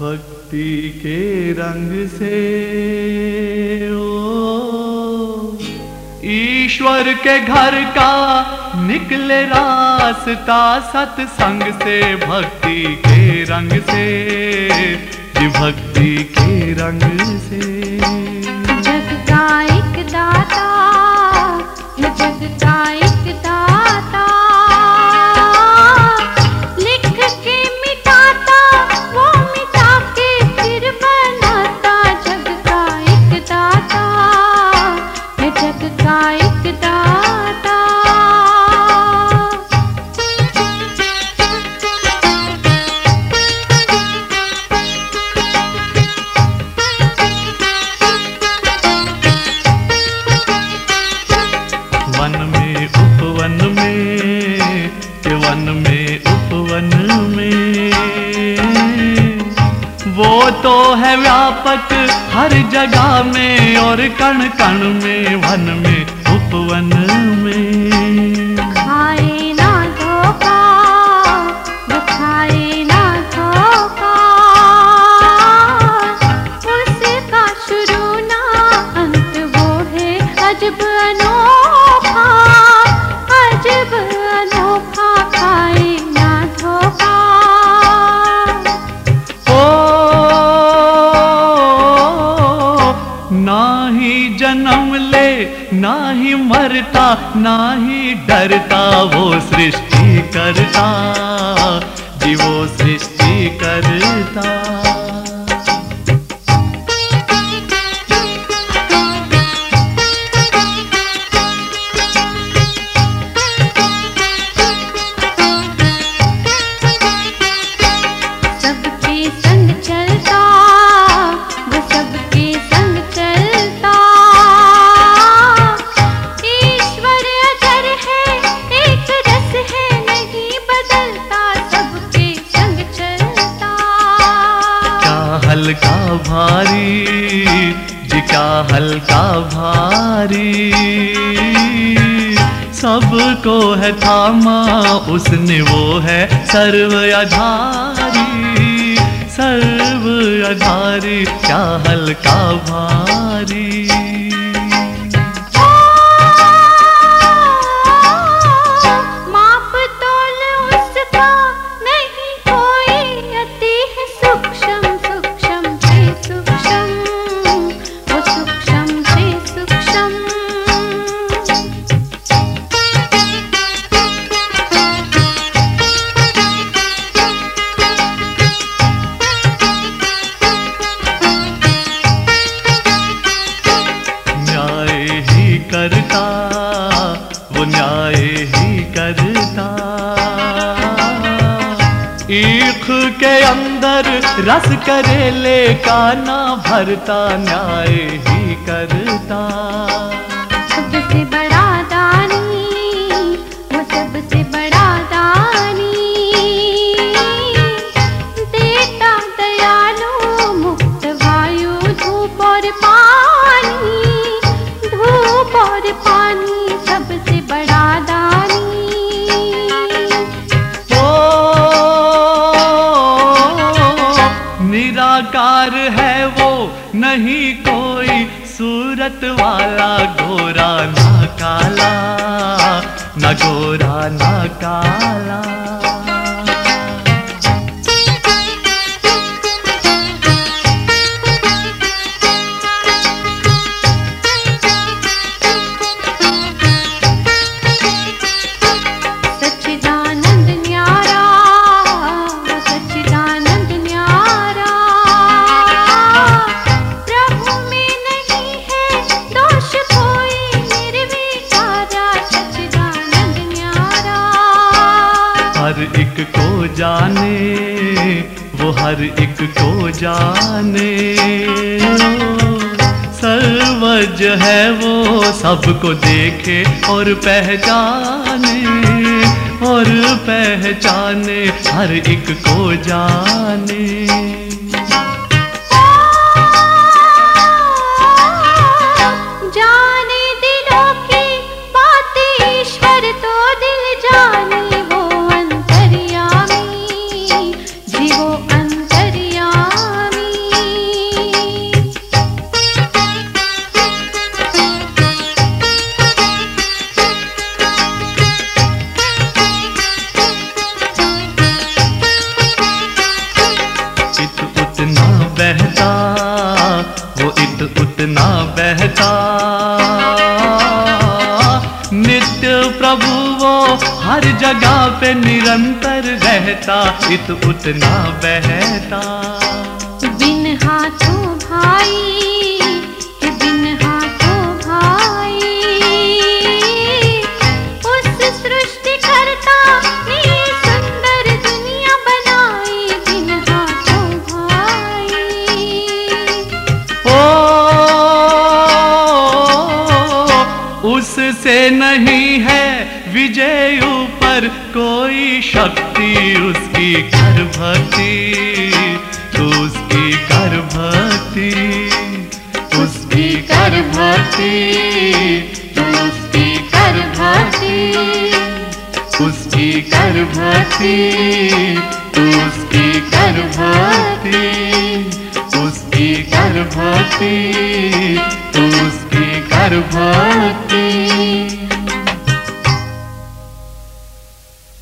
भक्ति के रंग से, ओ, ईश्वर के घर का निकले रास्ता सत्संग से, भक्ति के रंग से भक्ति के रंग से। वन में उपवन में वन में उपवन में। वो तो है व्यापक हर जगह में, और कण कण में, वन में उपवन में। मरता ना ही डरता वो सृष्टि करता जी वो सृष्टि करता। क्या हल्का भारी। सबको है थामा, उसने वो है सर्व आधारी। सर्व आधारी, क्या हल्का भारी। न्याय ही करता। ईख के अंदर रस करेले का ना भरता न्याय ही करता। निराकार है वो नहीं कोई सूरत वाला। गोरा ना काला ना गोरा ना काला। हर एक को जाने, वो हर एक को जाने। सर्वज है वो सबको देखे और पहचाने और पहचाने हर एक को जाने। हर जगह पे निरंतर रहता इत उतना बहता। बिन हाथों भाई के बिन हाथों भाई उस सृष्टिकर्ता ने सुंदर दुनिया बनाई बिन हाथों भाई। ओ उससे नहीं है विजय ऊपर कोई शक्ति उसकी कर भक्ति, उसकी कर भक्ति, उसकी कर भक्ति, उसकी कर भक्ति, उसकी कर भक्ति, उसकी कर भक्ति, उसकी कर भक्ति, उसकी कर भक्ति।